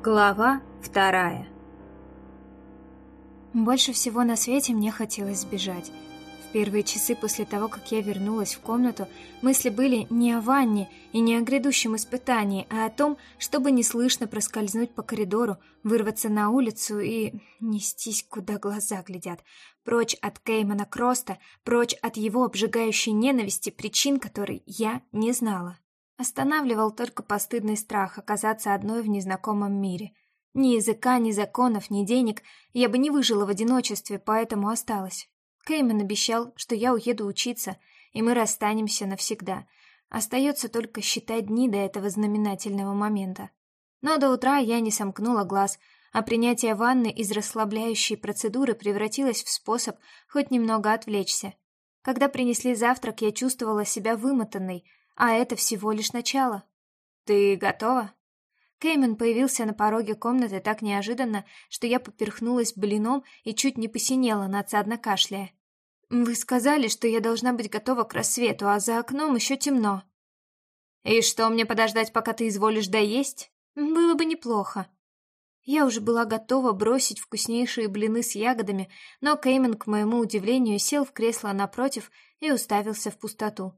Глава вторая Больше всего на свете мне хотелось сбежать. В первые часы после того, как я вернулась в комнату, мысли были не о ванне и не о грядущем испытании, а о том, чтобы неслышно проскользнуть по коридору, вырваться на улицу и нестись, куда глаза глядят. Прочь от Кеймана Кроста, прочь от его обжигающей ненависти, причин которой я не знала. Останавливал только постыдный страх оказаться одной в незнакомом мире. Ни языка, ни законов, ни денег я бы не выжила в одиночестве, поэтому осталась. Кейман обещал, что я уеду учиться, и мы расстанемся навсегда. Остается только считать дни до этого знаменательного момента. Но до утра я не сомкнула глаз, а принятие ванны из расслабляющей процедуры превратилось в способ хоть немного отвлечься. Когда принесли завтрак, я чувствовала себя вымотанной, а это всего лишь начало. «Ты готова?» Кеймен появился на пороге комнаты так неожиданно, что я поперхнулась блином и чуть не посинела, надсадно кашляя. «Вы сказали, что я должна быть готова к рассвету, а за окном еще темно». «И что, мне подождать, пока ты изволишь доесть?» «Было бы неплохо». Я уже была готова бросить вкуснейшие блины с ягодами, но Кеймен, к моему удивлению, сел в кресло напротив и уставился в пустоту.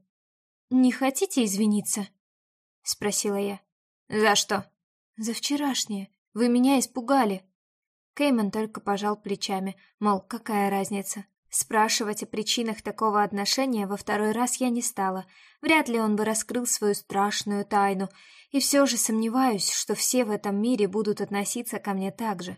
«Не хотите извиниться?» — спросила я. «За что?» «За вчерашнее. Вы меня испугали». Кеймен только пожал плечами, мол, какая разница. Спрашивать о причинах такого отношения во второй раз я не стала. Вряд ли он бы раскрыл свою страшную тайну, и все же сомневаюсь, что все в этом мире будут относиться ко мне так же.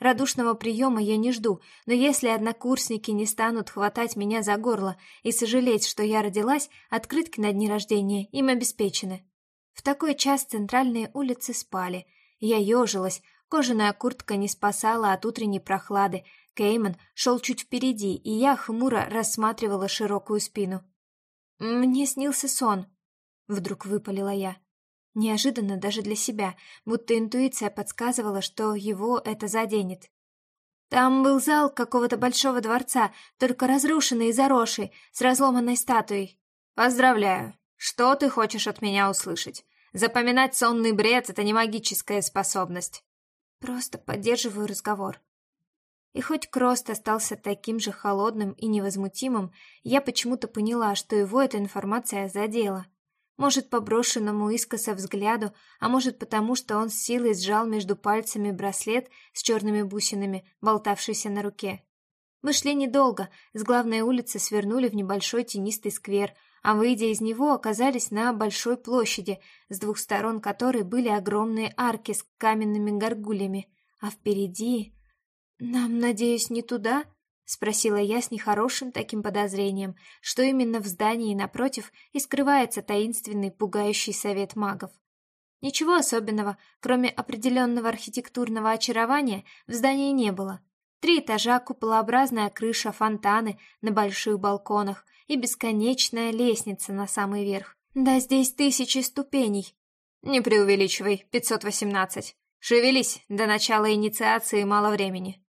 Радушного приема я не жду, но если однокурсники не станут хватать меня за горло и сожалеть, что я родилась, открытки на дни рождения им обеспечены. В такой час центральные улицы спали. Я ежилась, кожаная куртка не спасала от утренней прохлады, Кейман шел чуть впереди, и я хмуро рассматривала широкую спину. «Мне снился сон», — вдруг выпалила я. Неожиданно даже для себя, будто интуиция подсказывала, что его это заденет. Там был зал какого-то большого дворца, только разрушенный и заросший, с разломанной статуей. «Поздравляю! Что ты хочешь от меня услышать? Запоминать сонный бред — это не магическая способность». «Просто поддерживаю разговор», и хоть Крост остался таким же холодным и невозмутимым, я почему-то поняла, что его эта информация задела. Может, по брошенному искоса взгляду, а может, потому что он с силой сжал между пальцами браслет с черными бусинами, болтавшийся на руке. Мы шли недолго, с главной улицы свернули в небольшой тенистый сквер, а, выйдя из него, оказались на большой площади, с двух сторон которой были огромные арки с каменными горгульями, а впереди... «Нам, надеюсь, не туда?» — спросила я с нехорошим таким подозрением, что именно в здании напротив и скрывается таинственный пугающий совет магов. Ничего особенного, кроме определенного архитектурного очарования, в здании не было. Три этажа, куполообразная крыша, фонтаны на больших балконах и бесконечная лестница на самый верх. Да здесь тысячи ступеней. Не преувеличивай, 518. Шевелись, до начала инициации мало времени.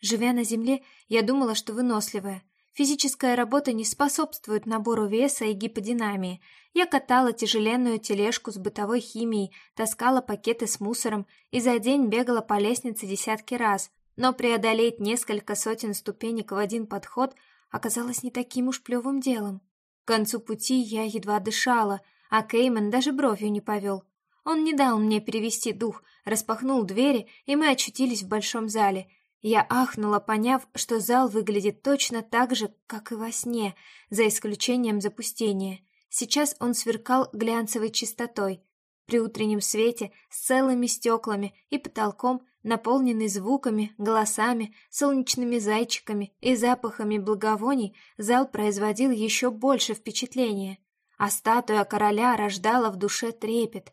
Живя на Земле, я думала, что выносливая. Физическая работа не способствует набору веса и гиподинамии. Я катала тяжеленную тележку с бытовой химией, таскала пакеты с мусором и за день бегала по лестнице десятки раз, но преодолеть несколько сотен ступенек в один подход оказалось не таким уж плевым делом. К концу пути я едва дышала, а Кейман даже бровью не повел. Он не дал мне перевести дух, распахнул двери, и мы очутились в большом зале — я ахнула, поняв, что зал выглядит точно так же, как и во сне, за исключением запустения. Сейчас он сверкал глянцевой чистотой. При утреннем свете с целыми стеклами и потолком, наполненный звуками, голосами, солнечными зайчиками и запахами благовоний, зал производил еще больше впечатления, а статуя короля рождала в душе трепет.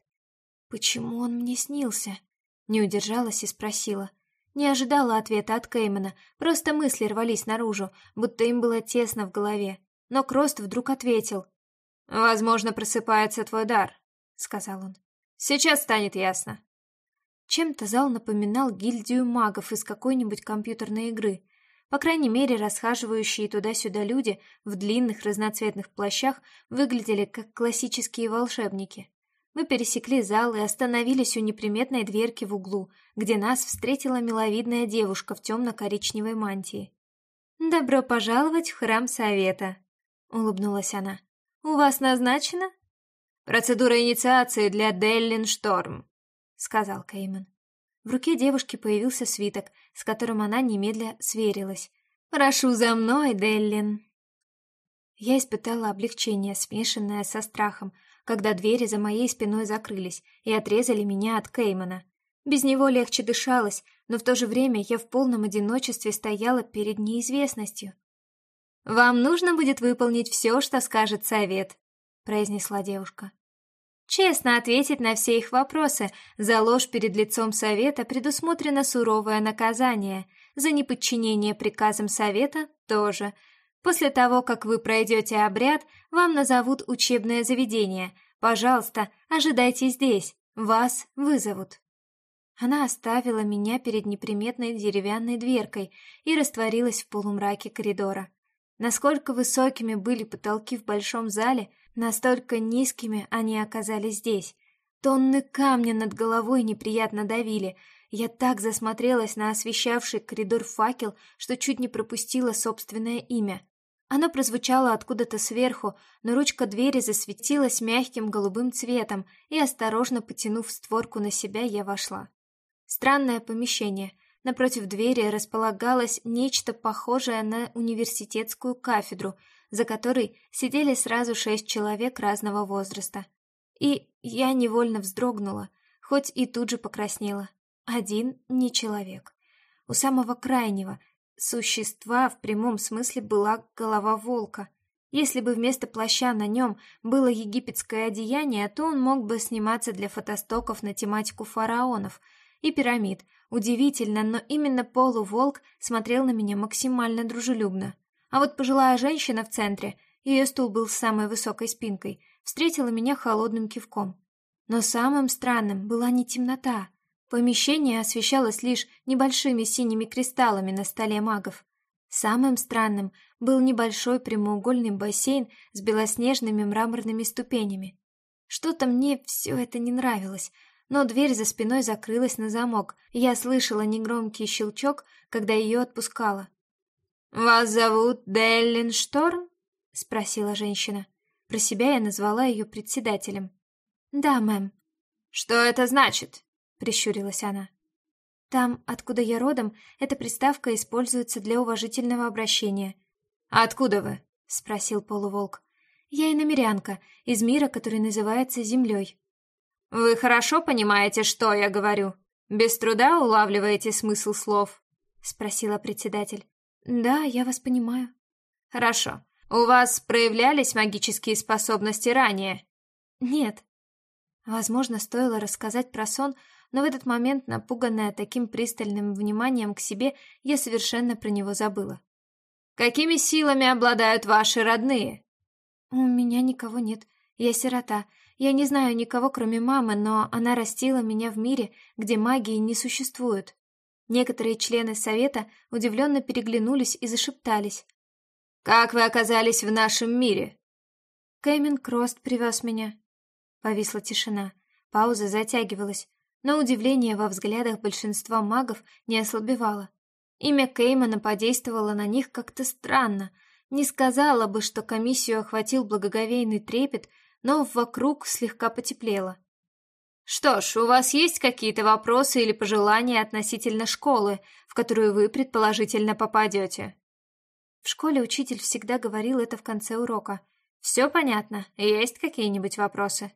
«Почему он мне снился?» Не удержалась и спросила. Не ожидала ответа от Кеймана, просто мысли рвались наружу, будто им было тесно в голове. Но Крост вдруг ответил. «Возможно, просыпается твой дар», — сказал он. «Сейчас станет ясно». Чем-то зал напоминал гильдию магов из какой-нибудь компьютерной игры. По крайней мере, расхаживающие туда-сюда люди в длинных разноцветных плащах выглядели как классические волшебники. Мы пересекли зал и остановились у неприметной дверки в углу, где нас встретила миловидная девушка в темно-коричневой мантии. «Добро пожаловать в храм совета», — улыбнулась она. «У вас назначено?» «Процедура инициации для Деллин Шторм», — сказал Кейман. В руке девушки появился свиток, с которым она немедля сверилась. «Прошу за мной, Деллин!» Я испытала облегчение, смешанное со страхом, когда двери за моей спиной закрылись и отрезали меня от Кеймана. Без него легче дышалось, но в то же время я в полном одиночестве стояла перед неизвестностью. «Вам нужно будет выполнить все, что скажет совет», — произнесла девушка. Честно ответить на все их вопросы. За ложь перед лицом совета предусмотрено суровое наказание. За неподчинение приказам совета тоже. После того, как вы пройдете обряд, вам назовут учебное заведение. Пожалуйста, ожидайте здесь. Вас вызовут. Она оставила меня перед неприметной деревянной дверкой и растворилась в полумраке коридора. Насколько высокими были потолки в большом зале — Настолько низкими они оказались здесь. Тонны камня над головой неприятно давили. Я так засмотрелась на освещавший коридор факел, что чуть не пропустила собственное имя. Оно прозвучало откуда-то сверху, но ручка двери засветилась мягким голубым цветом, и, осторожно потянув створку на себя, я вошла. Странное помещение. Напротив двери располагалось нечто похожее на университетскую кафедру — за которой сидели сразу шесть человек разного возраста. И я невольно вздрогнула, хоть и тут же покраснела. Один не человек. У самого крайнего существа в прямом смысле была голова волка. Если бы вместо плаща на нем было египетское одеяние, то он мог бы сниматься для фотостоков на тематику фараонов и пирамид. Удивительно, но именно полуволк смотрел на меня максимально дружелюбно. А вот пожилая женщина в центре, ее стул был с самой высокой спинкой, встретила меня холодным кивком. Но самым странным была не темнота. Помещение освещалось лишь небольшими синими кристаллами на столе магов. Самым странным был небольшой прямоугольный бассейн с белоснежными мраморными ступенями. Что-то мне все это не нравилось, но дверь за спиной закрылась на замок, я слышала негромкий щелчок, когда ее отпускала. «Вас зовут Деллин Шторм?» — спросила женщина. Про себя я назвала ее председателем. «Да, мэм». «Что это значит?» — прищурилась она. «Там, откуда я родом, эта приставка используется для уважительного обращения». откуда вы?» — спросил полуволк. «Я иномерянка, из мира, который называется Землей». «Вы хорошо понимаете, что я говорю? Без труда улавливаете смысл слов?» — спросила председатель. «Да, я вас понимаю». «Хорошо. У вас проявлялись магические способности ранее?» «Нет». Возможно, стоило рассказать про сон, но в этот момент, напуганная таким пристальным вниманием к себе, я совершенно про него забыла. «Какими силами обладают ваши родные?» «У меня никого нет. Я сирота. Я не знаю никого, кроме мамы, но она растила меня в мире, где магии не существует. Некоторые члены совета удивленно переглянулись и зашептались. «Как вы оказались в нашем мире?» «Кэймин Крост привез меня». Повисла тишина. Пауза затягивалась, но удивление во взглядах большинства магов не ослабевало. Имя Кеймана подействовало на них как-то странно. Не сказала бы, что комиссию охватил благоговейный трепет, но вокруг слегка потеплело. Что ж, у вас есть какие-то вопросы или пожелания относительно школы, в которую вы предположительно попадете? В школе учитель всегда говорил это в конце урока. Все понятно? Есть какие-нибудь вопросы?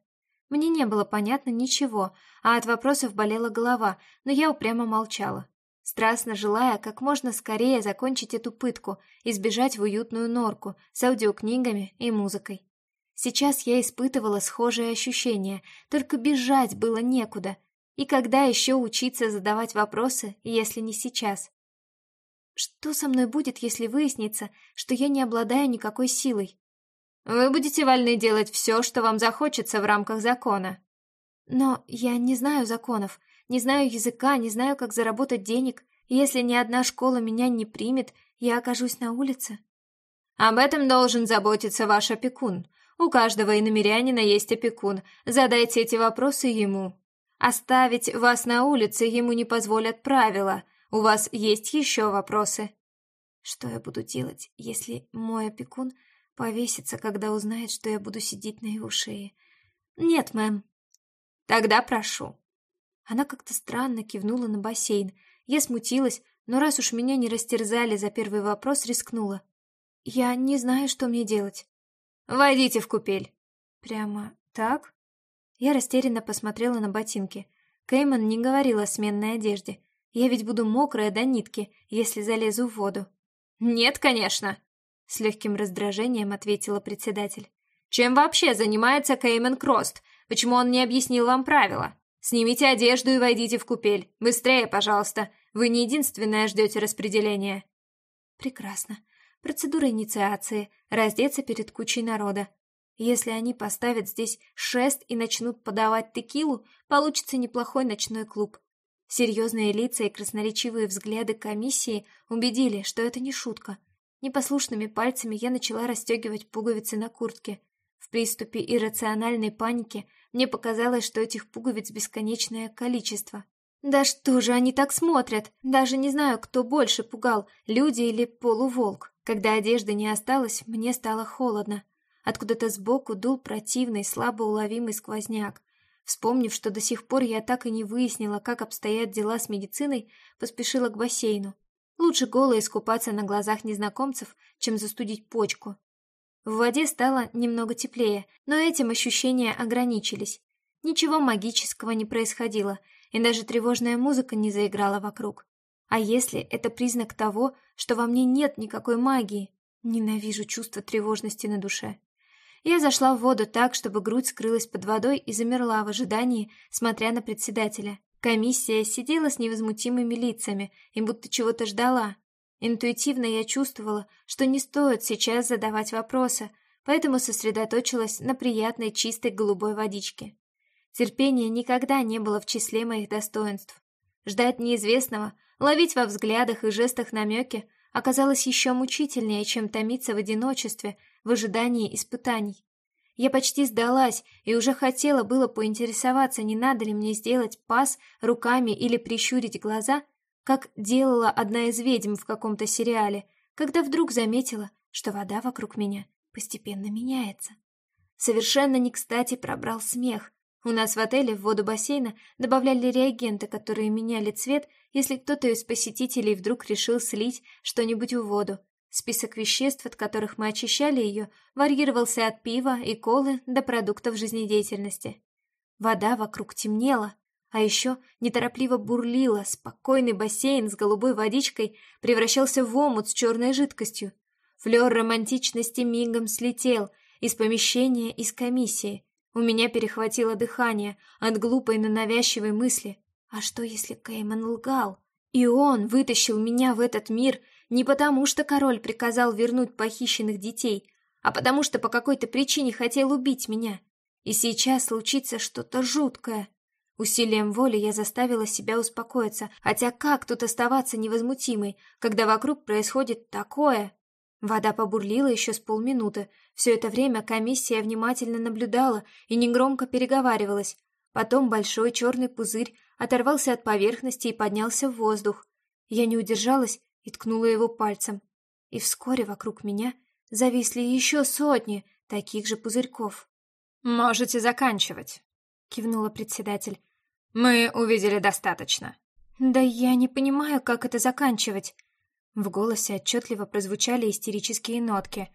Мне не было понятно ничего, а от вопросов болела голова, но я упрямо молчала, страстно желая как можно скорее закончить эту пытку и сбежать в уютную норку с аудиокнигами и музыкой. Сейчас я испытывала схожие ощущения, только бежать было некуда. И когда еще учиться задавать вопросы, если не сейчас? Что со мной будет, если выяснится, что я не обладаю никакой силой? Вы будете вольны делать все, что вам захочется в рамках закона. Но я не знаю законов, не знаю языка, не знаю, как заработать денег. Если ни одна школа меня не примет, я окажусь на улице. Об этом должен заботиться ваш опекун. У каждого иномерянина есть опекун. Задайте эти вопросы ему. Оставить вас на улице ему не позволят правила. У вас есть еще вопросы? Что я буду делать, если мой опекун повесится, когда узнает, что я буду сидеть на его шее? Нет, мэм. Тогда прошу. Она как-то странно кивнула на бассейн. Я смутилась, но раз уж меня не растерзали за первый вопрос, рискнула. Я не знаю, что мне делать. Войдите в купель. Прямо так? Я растерянно посмотрела на ботинки. Кейман не говорил о сменной одежде. Я ведь буду мокрая до нитки, если залезу в воду. Нет, конечно, с легким раздражением ответила председатель. Чем вообще занимается Кейман Крост? Почему он не объяснил вам правила? Снимите одежду и войдите в купель. Быстрее, пожалуйста. Вы не единственная ждете распределения. Прекрасно. Процедура инициации, раздеться перед кучей народа. Если они поставят здесь шест и начнут подавать текилу, получится неплохой ночной клуб. Серьезные лица и красноречивые взгляды комиссии убедили, что это не шутка. Непослушными пальцами я начала расстегивать пуговицы на куртке. В приступе иррациональной паники мне показалось, что этих пуговиц бесконечное количество. Да что же они так смотрят? Даже не знаю, кто больше пугал, люди или полуволк. Когда одежды не осталось, мне стало холодно. Откуда-то сбоку дул противный, слабо уловимый сквозняк. Вспомнив, что до сих пор я так и не выяснила, как обстоят дела с медициной, поспешила к бассейну. Лучше голо искупаться на глазах незнакомцев, чем застудить почку. В воде стало немного теплее, но этим ощущения ограничились. Ничего магического не происходило, и даже тревожная музыка не заиграла вокруг. А если это признак того, что во мне нет никакой магии? Ненавижу чувство тревожности на душе. Я зашла в воду так, чтобы грудь скрылась под водой и замерла в ожидании, смотря на председателя. Комиссия сидела с невозмутимыми лицами и будто чего-то ждала. Интуитивно я чувствовала, что не стоит сейчас задавать вопросы, поэтому сосредоточилась на приятной чистой голубой водичке. Терпение никогда не было в числе моих достоинств. Ждать неизвестного Ловить во взглядах и жестах намеки оказалось еще мучительнее, чем томиться в одиночестве в ожидании испытаний. Я почти сдалась и уже хотела было поинтересоваться, не надо ли мне сделать пас руками или прищурить глаза, как делала одна из ведьм в каком-то сериале, когда вдруг заметила, что вода вокруг меня постепенно меняется. Совершенно не кстати пробрал смех, у нас в отеле в воду бассейна добавляли реагенты, которые меняли цвет, если кто-то из посетителей вдруг решил слить что-нибудь в воду. Список веществ, от которых мы очищали ее, варьировался от пива и колы до продуктов жизнедеятельности. Вода вокруг темнела, а еще неторопливо бурлила, спокойный бассейн с голубой водичкой превращался в омут с черной жидкостью. Флер романтичности мигом слетел из помещения, из комиссии — у меня перехватило дыхание от глупой, но навязчивой мысли. А что, если Кейман лгал? И он вытащил меня в этот мир не потому, что король приказал вернуть похищенных детей, а потому что по какой-то причине хотел убить меня. И сейчас случится что-то жуткое. Усилием воли я заставила себя успокоиться, хотя как тут оставаться невозмутимой, когда вокруг происходит такое? Вода побурлила еще с полминуты. Все это время комиссия внимательно наблюдала и негромко переговаривалась. Потом большой черный пузырь оторвался от поверхности и поднялся в воздух. Я не удержалась и ткнула его пальцем. И вскоре вокруг меня зависли еще сотни таких же пузырьков. «Можете заканчивать», — кивнула председатель. «Мы увидели достаточно». «Да я не понимаю, как это заканчивать». В голосе отчетливо прозвучали истерические нотки.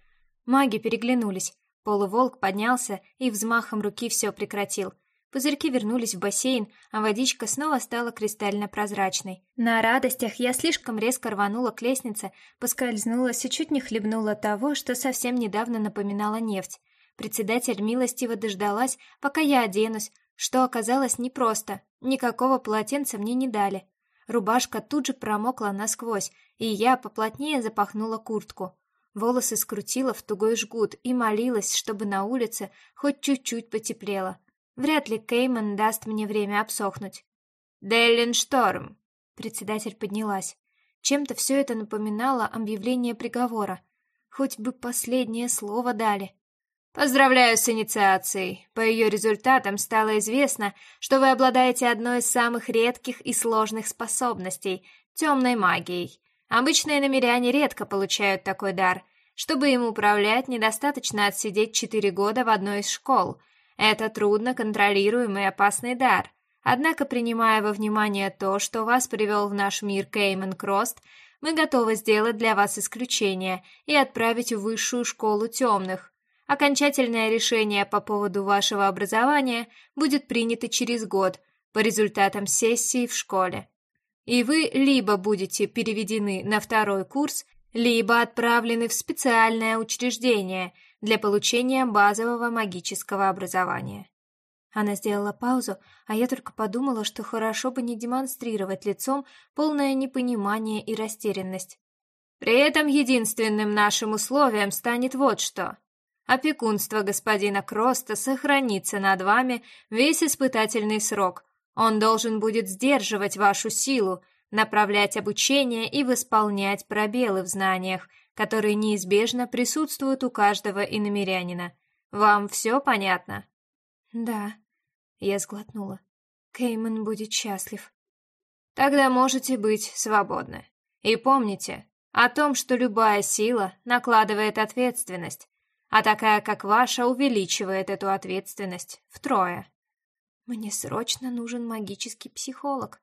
Маги переглянулись. Полуволк поднялся и взмахом руки все прекратил. Пузырьки вернулись в бассейн, а водичка снова стала кристально прозрачной. На радостях я слишком резко рванула к лестнице, поскользнулась и чуть не хлебнула того, что совсем недавно напоминало нефть. Председатель милостиво дождалась, пока я оденусь, что оказалось непросто. Никакого полотенца мне не дали. Рубашка тут же промокла насквозь, и я поплотнее запахнула куртку. Волосы скрутила в тугой жгут и молилась, чтобы на улице хоть чуть-чуть потеплело. Вряд ли Кейман даст мне время обсохнуть. «Деллин Шторм!» Председатель поднялась. Чем-то все это напоминало объявление приговора. Хоть бы последнее слово дали. Поздравляю с инициацией. По ее результатам стало известно, что вы обладаете одной из самых редких и сложных способностей — темной магией. Обычные намеряне редко получают такой дар. Чтобы им управлять, недостаточно отсидеть четыре года в одной из школ. Это трудно контролируемый опасный дар. Однако, принимая во внимание то, что вас привел в наш мир Кеймен Крост, мы готовы сделать для вас исключение и отправить в высшую школу темных, Окончательное решение по поводу вашего образования будет принято через год по результатам сессии в школе. И вы либо будете переведены на второй курс, либо отправлены в специальное учреждение для получения базового магического образования. Она сделала паузу, а я только подумала, что хорошо бы не демонстрировать лицом полное непонимание и растерянность. При этом единственным нашим условием станет вот что. Опекунство господина Кроста сохранится над вами весь испытательный срок. Он должен будет сдерживать вашу силу, направлять обучение и восполнять пробелы в знаниях, которые неизбежно присутствуют у каждого иномерянина. Вам все понятно? Да, я сглотнула. Кейман будет счастлив. Тогда можете быть свободны. И помните о том, что любая сила накладывает ответственность, а такая, как ваша, увеличивает эту ответственность втрое. Мне срочно нужен магический психолог.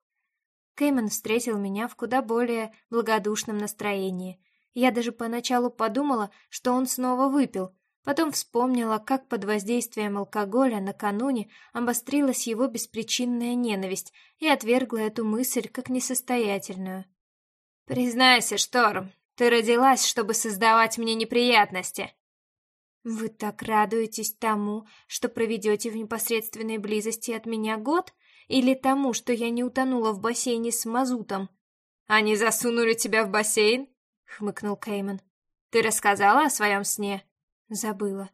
Кейман встретил меня в куда более благодушном настроении. Я даже поначалу подумала, что он снова выпил, потом вспомнила, как под воздействием алкоголя накануне обострилась его беспричинная ненависть и отвергла эту мысль как несостоятельную. «Признайся, Шторм, ты родилась, чтобы создавать мне неприятности», «Вы так радуетесь тому, что проведете в непосредственной близости от меня год, или тому, что я не утонула в бассейне с мазутом?» «Они засунули тебя в бассейн?» — хмыкнул Кейман. «Ты рассказала о своем сне?» «Забыла».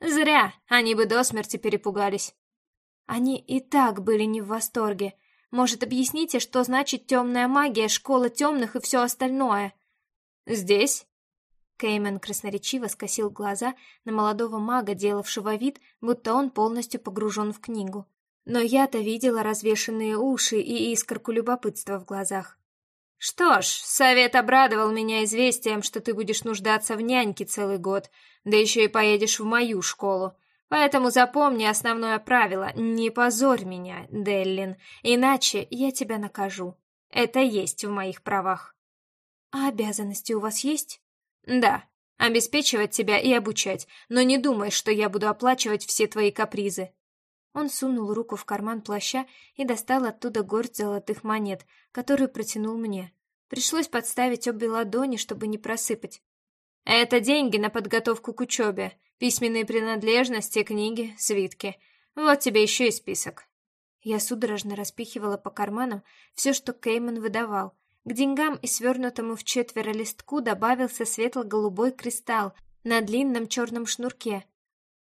«Зря, они бы до смерти перепугались». «Они и так были не в восторге. Может, объясните, что значит темная магия, школа темных и все остальное?» «Здесь?» Кеймен красноречиво скосил глаза на молодого мага, делавшего вид, будто он полностью погружен в книгу. Но я-то видела развешенные уши и искорку любопытства в глазах. «Что ж, совет обрадовал меня известием, что ты будешь нуждаться в няньке целый год, да еще и поедешь в мою школу. Поэтому запомни основное правило — не позорь меня, Деллин, иначе я тебя накажу. Это есть в моих правах». «А обязанности у вас есть?» Да, обеспечивать тебя и обучать, но не думай, что я буду оплачивать все твои капризы. Он сунул руку в карман плаща и достал оттуда горсть золотых монет, которую протянул мне. Пришлось подставить обе ладони, чтобы не просыпать. Это деньги на подготовку к учебе, письменные принадлежности, книги, свитки. Вот тебе еще и список. Я судорожно распихивала по карманам все, что Кейман выдавал, к деньгам и свернутому в четверо листку добавился светло-голубой кристалл на длинном черном шнурке.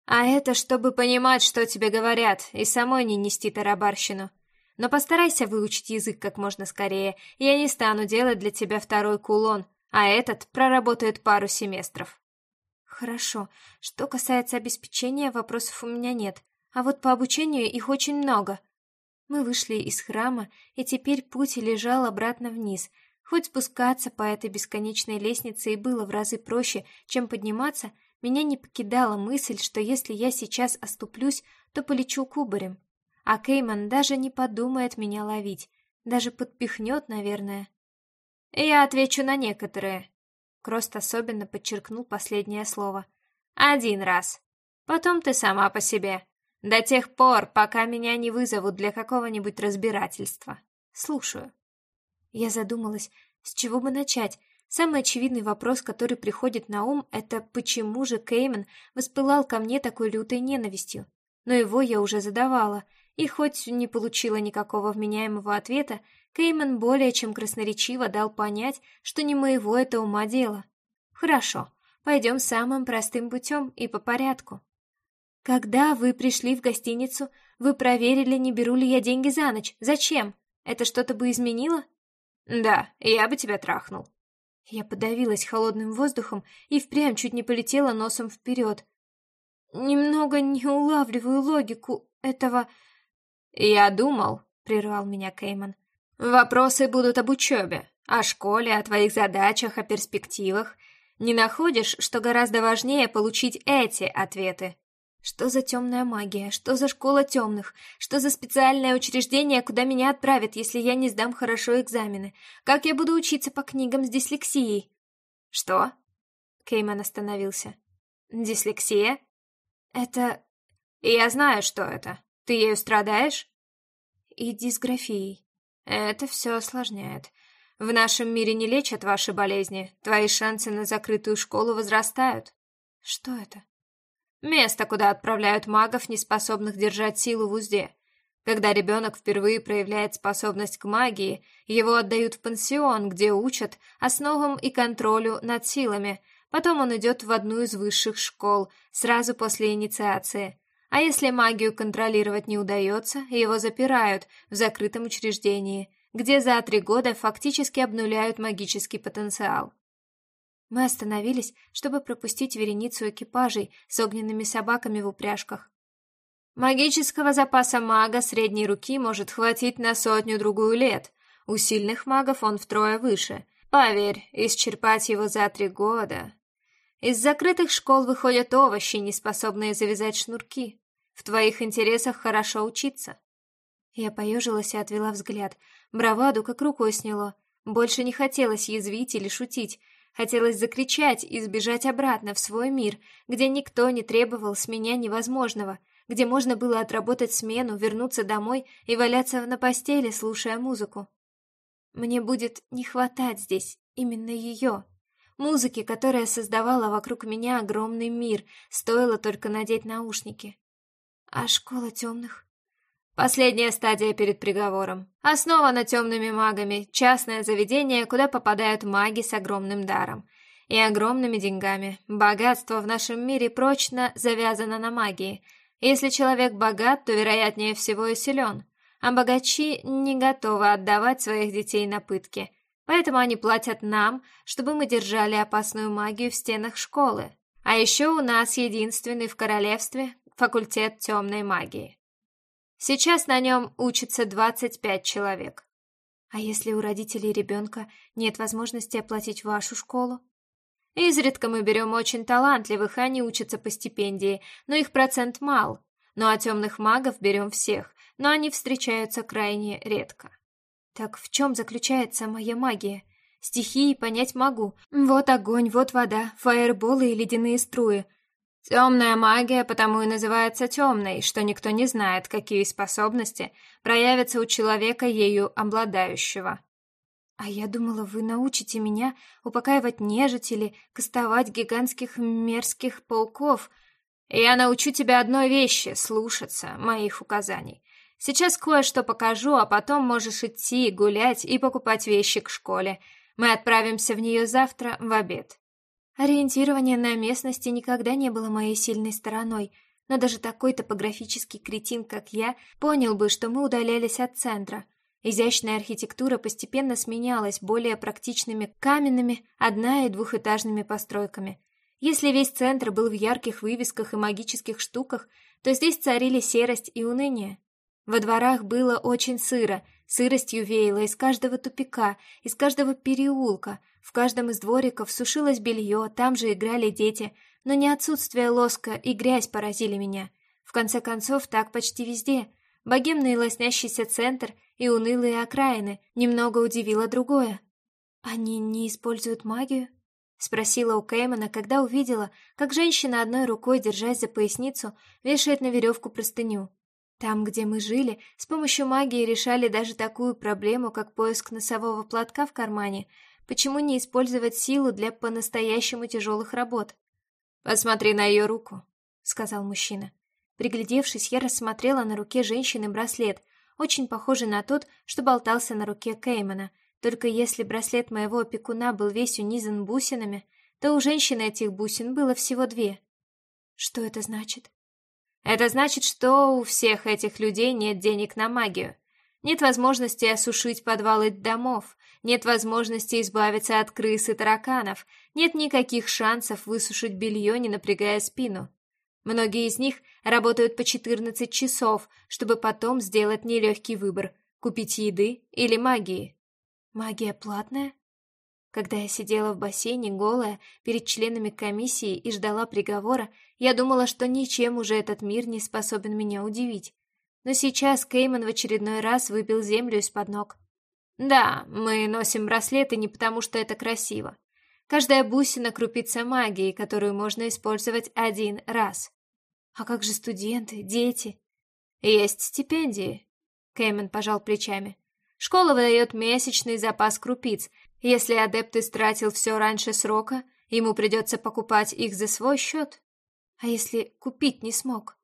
А это чтобы понимать, что тебе говорят, и самой не нести тарабарщину. Но постарайся выучить язык как можно скорее. Я не стану делать для тебя второй кулон, а этот проработает пару семестров. Хорошо. Что касается обеспечения, вопросов у меня нет. А вот по обучению их очень много. Мы вышли из храма, и теперь путь лежал обратно вниз. Хоть спускаться по этой бесконечной лестнице и было в разы проще, чем подниматься, меня не покидала мысль, что если я сейчас оступлюсь, то полечу кубарем. А Кейман даже не подумает меня ловить, даже подпихнет, наверное. Я отвечу на некоторые. Крост особенно подчеркнул последнее слово. Один раз. Потом ты сама по себе. До тех пор, пока меня не вызовут для какого-нибудь разбирательства. Слушаю. Я задумалась, с чего бы начать. Самый очевидный вопрос, который приходит на ум, это почему же Кеймен воспылал ко мне такой лютой ненавистью? Но его я уже задавала, и хоть не получила никакого вменяемого ответа, Кеймен более чем красноречиво дал понять, что не моего это ума дело. Хорошо, пойдем самым простым путем и по порядку. Когда вы пришли в гостиницу, вы проверили, не беру ли я деньги за ночь. Зачем? Это что-то бы изменило? Да, я бы тебя трахнул. Я подавилась холодным воздухом и впрямь чуть не полетела носом вперед. немного не улавливаю логику этого...» «Я думал», — прервал меня Кейман, — «вопросы будут об учебе, о школе, о твоих задачах, о перспективах. Не находишь, что гораздо важнее получить эти ответы?» Что за темная магия? Что за школа темных? Что за специальное учреждение, куда меня отправят, если я не сдам хорошо экзамены? Как я буду учиться по книгам с дислексией? Что? Кейман остановился. Дислексия? Это... Я знаю, что это. Ты ею страдаешь? И дисграфией. Это все осложняет. В нашем мире не лечат ваши болезни. Твои шансы на закрытую школу возрастают. Что это? Место, куда отправляют магов, не способных держать силу в узде. Когда ребенок впервые проявляет способность к магии, его отдают в пансион, где учат основам и контролю над силами. Потом он идет в одну из высших школ, сразу после инициации. А если магию контролировать не удается, его запирают в закрытом учреждении, где за три года фактически обнуляют магический потенциал. Мы остановились, чтобы пропустить вереницу экипажей с огненными собаками в упряжках. Магического запаса мага средней руки может хватить на сотню-другую лет. У сильных магов он втрое выше. Поверь, исчерпать его за три года... Из закрытых школ выходят овощи, не способные завязать шнурки. В твоих интересах хорошо учиться. Я поежилась и отвела взгляд. Браваду как рукой сняло. Больше не хотелось язвить или шутить. Хотелось закричать и сбежать обратно в свой мир, где никто не требовал с меня невозможного, где можно было отработать смену, вернуться домой и валяться на постели, слушая музыку. Мне будет не хватать здесь именно ее. Музыки, которая создавала вокруг меня огромный мир, стоило только надеть наушники. А школа темных? Последняя стадия перед приговором. Основано темными магами, частное заведение, куда попадают маги с огромным даром и огромными деньгами. Богатство в нашем мире прочно завязано на магии. Если человек богат, то вероятнее всего и силен. А богачи не готовы отдавать своих детей на пытки. Поэтому они платят нам, чтобы мы держали опасную магию в стенах школы. А еще у нас единственный в королевстве факультет темной магии. Сейчас на нем учится 25 человек. А если у родителей ребенка нет возможности оплатить вашу школу? Изредка мы берем очень талантливых, и они учатся по стипендии, но их процент мал. Ну а темных магов берем всех, но они встречаются крайне редко. Так в чем заключается моя магия? Стихии понять могу. Вот огонь, вот вода, фаерболы и ледяные струи. Темная магия потому и называется темной, что никто не знает, какие способности проявятся у человека ею обладающего. А я думала, вы научите меня упокаивать нежить или кастовать гигантских мерзких пауков. Я научу тебя одной вещи — слушаться моих указаний. Сейчас кое-что покажу, а потом можешь идти, гулять и покупать вещи к школе. Мы отправимся в нее завтра в обед. Ориентирование на местности никогда не было моей сильной стороной, но даже такой топографический кретин, как я, понял бы, что мы удалялись от центра. Изящная архитектура постепенно сменялась более практичными каменными одна- и двухэтажными постройками. Если весь центр был в ярких вывесках и магических штуках, то здесь царили серость и уныние. Во дворах было очень сыро, сыростью веяло из каждого тупика, из каждого переулка, в каждом из двориков сушилось белье, там же играли дети, но не отсутствие лоска и грязь поразили меня. В конце концов, так почти везде. Богемный лоснящийся центр и унылые окраины немного удивило другое. «Они не используют магию?» — спросила у Кеймана, когда увидела, как женщина одной рукой, держась за поясницу, вешает на веревку простыню. Там, где мы жили, с помощью магии решали даже такую проблему, как поиск носового платка в кармане, Почему не использовать силу для по-настоящему тяжелых работ? «Посмотри на ее руку», — сказал мужчина. Приглядевшись, я рассмотрела на руке женщины браслет, очень похожий на тот, что болтался на руке Кеймана. Только если браслет моего опекуна был весь унизан бусинами, то у женщины этих бусин было всего две. Что это значит? Это значит, что у всех этих людей нет денег на магию. Нет возможности осушить подвалы домов, нет возможности избавиться от крыс и тараканов, нет никаких шансов высушить белье, не напрягая спину. Многие из них работают по 14 часов, чтобы потом сделать нелегкий выбор – купить еды или магии. Магия платная? Когда я сидела в бассейне голая перед членами комиссии и ждала приговора, я думала, что ничем уже этот мир не способен меня удивить. Но сейчас Кейман в очередной раз выбил землю из-под ног. Да, мы носим браслеты не потому, что это красиво. Каждая бусина крупица магии, которую можно использовать один раз. А как же студенты, дети? Есть стипендии. Кэймен пожал плечами. Школа выдает месячный запас крупиц. Если адепт истратил все раньше срока, ему придется покупать их за свой счет. А если купить не смог?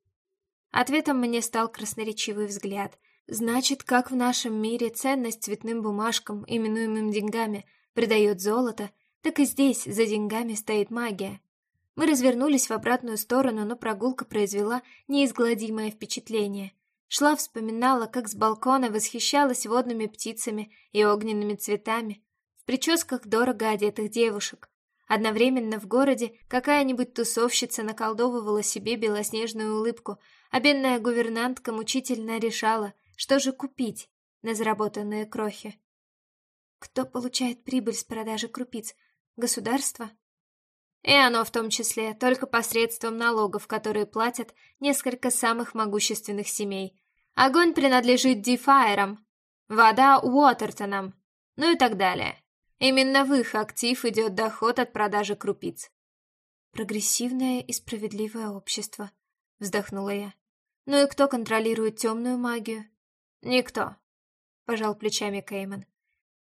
Ответом мне стал красноречивый взгляд. Значит, как в нашем мире ценность цветным бумажкам, именуемым деньгами, придает золото, так и здесь за деньгами стоит магия. Мы развернулись в обратную сторону, но прогулка произвела неизгладимое впечатление. Шла, вспоминала, как с балкона восхищалась водными птицами и огненными цветами, в прическах дорого одетых девушек. Одновременно в городе какая-нибудь тусовщица наколдовывала себе белоснежную улыбку, а бедная гувернантка мучительно решала, что же купить на заработанные крохи. Кто получает прибыль с продажи крупиц? Государство? И оно в том числе, только посредством налогов, которые платят несколько самых могущественных семей. Огонь принадлежит Дифайерам, вода Уотертонам, ну и так далее. Именно в их актив идет доход от продажи крупиц. «Прогрессивное и справедливое общество», — вздохнула я. «Ну и кто контролирует темную магию?» «Никто», — пожал плечами Кейман.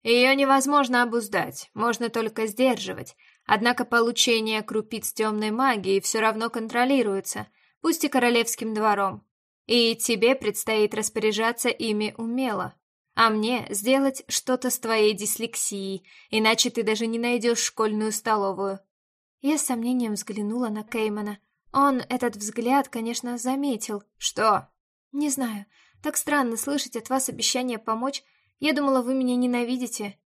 Ее невозможно обуздать, можно только сдерживать, однако получение крупиц темной магии все равно контролируется, пусть и королевским двором. И тебе предстоит распоряжаться ими умело. А мне сделать что-то с твоей дислексией, иначе ты даже не найдешь школьную столовую. Я с сомнением взглянула на Кеймана. Он этот взгляд, конечно, заметил. Что? Не знаю. Так странно слышать от вас обещание помочь, я думала, вы меня ненавидите.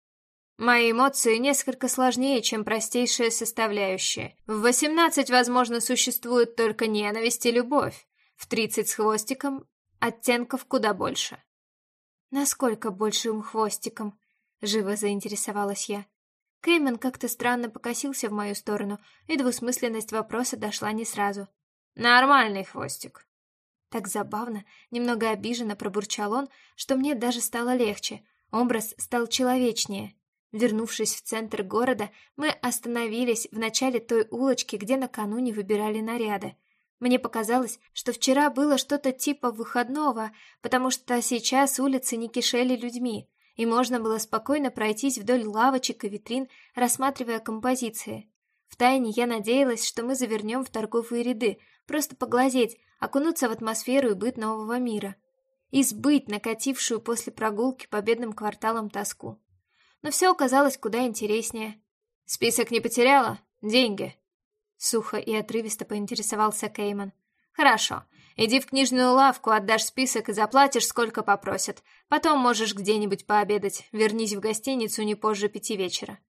Мои эмоции несколько сложнее, чем простейшая составляющая. В восемнадцать, возможно, существует только ненависть и любовь. В тридцать с хвостиком оттенков куда больше. Насколько большим хвостиком? Живо заинтересовалась я. Кеймен как-то странно покосился в мою сторону, и двусмысленность вопроса дошла не сразу. Нормальный хвостик. Так забавно, немного обиженно пробурчал он, что мне даже стало легче. Образ стал человечнее. Вернувшись в центр города, мы остановились в начале той улочки, где накануне выбирали наряды. Мне показалось, что вчера было что-то типа выходного, потому что сейчас улицы не кишели людьми, и можно было спокойно пройтись вдоль лавочек и витрин, рассматривая композиции. Втайне я надеялась, что мы завернем в торговые ряды, просто поглазеть, окунуться в атмосферу и быт нового мира. И сбыть накатившую после прогулки по бедным кварталам тоску. Но все оказалось куда интереснее. «Список не потеряла? Деньги?» Сухо и отрывисто поинтересовался Кейман. «Хорошо. Иди в книжную лавку, отдашь список и заплатишь, сколько попросят. Потом можешь где-нибудь пообедать. Вернись в гостиницу не позже пяти вечера».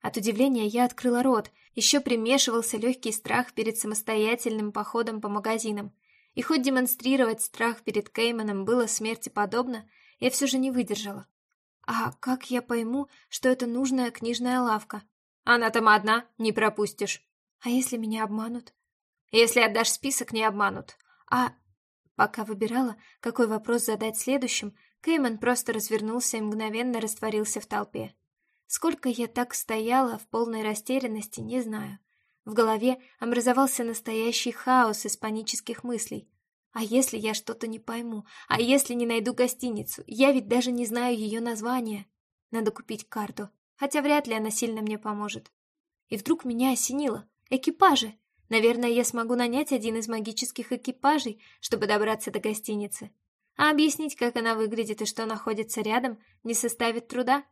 От удивления я открыла рот, еще примешивался легкий страх перед самостоятельным походом по магазинам. И хоть демонстрировать страх перед Кейманом было смерти подобно, я все же не выдержала. А как я пойму, что это нужная книжная лавка? Она там одна, не пропустишь. А если меня обманут? Если отдашь список, не обманут. А пока выбирала, какой вопрос задать следующим, Кейман просто развернулся и мгновенно растворился в толпе. Сколько я так стояла в полной растерянности, не знаю. В голове образовался настоящий хаос из панических мыслей. А если я что-то не пойму? А если не найду гостиницу? Я ведь даже не знаю ее названия. Надо купить карту, хотя вряд ли она сильно мне поможет. И вдруг меня осенило. Экипажи! Наверное, я смогу нанять один из магических экипажей, чтобы добраться до гостиницы. А объяснить, как она выглядит и что находится рядом, не составит труда.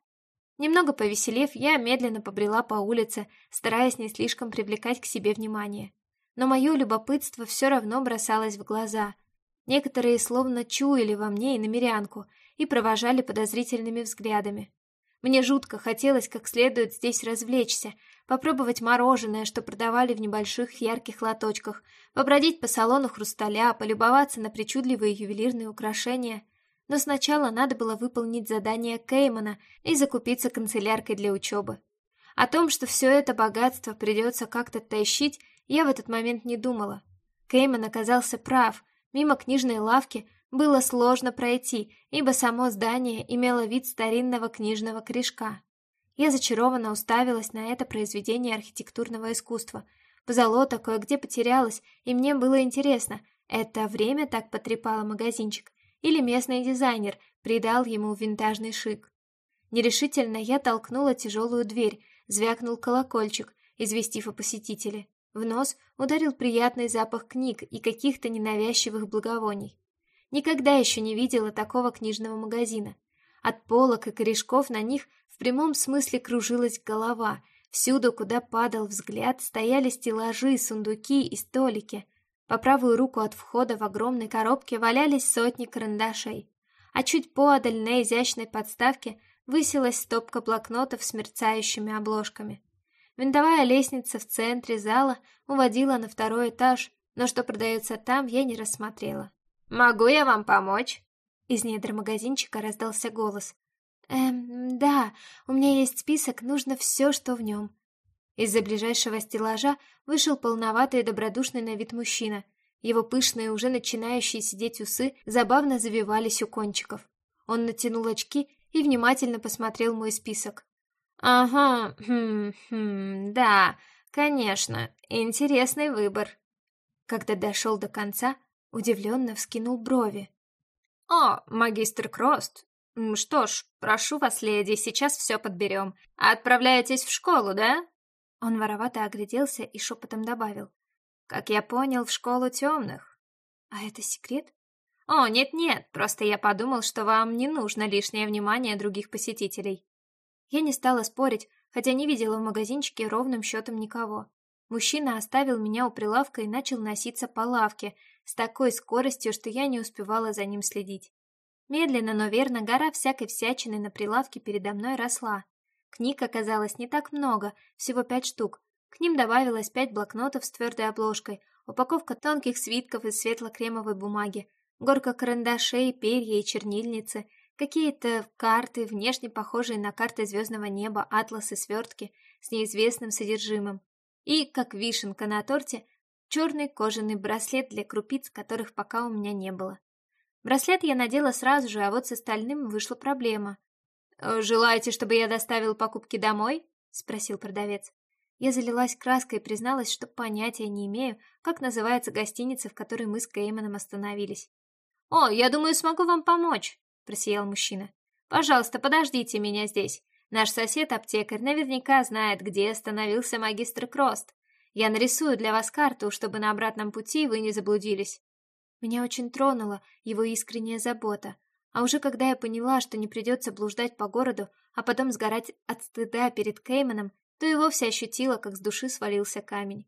Немного повеселев, я медленно побрела по улице, стараясь не слишком привлекать к себе внимание. Но мое любопытство все равно бросалось в глаза. Некоторые словно чуяли во мне и намерянку и провожали подозрительными взглядами. Мне жутко хотелось как следует здесь развлечься, попробовать мороженое, что продавали в небольших ярких лоточках, побродить по салону хрусталя, полюбоваться на причудливые ювелирные украшения. Но сначала надо было выполнить задание Кеймана и закупиться канцеляркой для учебы. О том, что все это богатство придется как-то тащить, я в этот момент не думала. Кейман оказался прав. Мимо книжной лавки было сложно пройти, ибо само здание имело вид старинного книжного корешка. Я зачарованно уставилась на это произведение архитектурного искусства. Позолота кое-где потерялась, и мне было интересно, это время так потрепало магазинчик, или местный дизайнер придал ему винтажный шик. Нерешительно я толкнула тяжелую дверь, звякнул колокольчик, известив о посетителе. В нос ударил приятный запах книг и каких-то ненавязчивых благовоний. Никогда еще не видела такого книжного магазина. От полок и корешков на них в прямом смысле кружилась голова. Всюду, куда падал взгляд, стояли стеллажи, сундуки и столики. По правую руку от входа в огромной коробке валялись сотни карандашей. А чуть поодаль на изящной подставке высилась стопка блокнотов с мерцающими обложками. Винтовая лестница в центре зала уводила на второй этаж, но что продается там, я не рассмотрела. «Могу я вам помочь?» Из недр магазинчика раздался голос. «Эм, да, у меня есть список, нужно все, что в нем». Из-за ближайшего стеллажа вышел полноватый и добродушный на вид мужчина. Его пышные, уже начинающие сидеть усы, забавно завивались у кончиков. Он натянул очки и внимательно посмотрел мой список. «Ага, хм, хм, да, конечно, интересный выбор». Когда дошел до конца, Удивленно вскинул брови. «О, магистр Крост! Что ж, прошу вас, леди, сейчас все подберем. Отправляетесь в школу, да?» Он воровато огляделся и шепотом добавил. «Как я понял, в школу темных». «А это секрет?» «О, нет-нет, просто я подумал, что вам не нужно лишнее внимание других посетителей». Я не стала спорить, хотя не видела в магазинчике ровным счетом никого. Мужчина оставил меня у прилавка и начал носиться по лавке, с такой скоростью, что я не успевала за ним следить. Медленно, но верно, гора всякой всячины на прилавке передо мной росла. Книг оказалось не так много, всего пять штук. К ним добавилось пять блокнотов с твердой обложкой, упаковка тонких свитков из светло-кремовой бумаги, горка карандашей, перья и чернильницы, какие-то карты, внешне похожие на карты звездного неба, атласы, свертки с неизвестным содержимым. И, как вишенка на торте, черный кожаный браслет для крупиц, которых пока у меня не было. Браслет я надела сразу же, а вот с остальным вышла проблема. «Э, «Желаете, чтобы я доставил покупки домой?» — спросил продавец. Я залилась краской и призналась, что понятия не имею, как называется гостиница, в которой мы с Кейманом остановились. «О, я думаю, смогу вам помочь», — просиял мужчина. «Пожалуйста, подождите меня здесь. Наш сосед-аптекарь наверняка знает, где остановился магистр Крост. Я нарисую для вас карту, чтобы на обратном пути вы не заблудились». Меня очень тронула его искренняя забота. А уже когда я поняла, что не придется блуждать по городу, а потом сгорать от стыда перед Кейманом, то и вовсе ощутила, как с души свалился камень.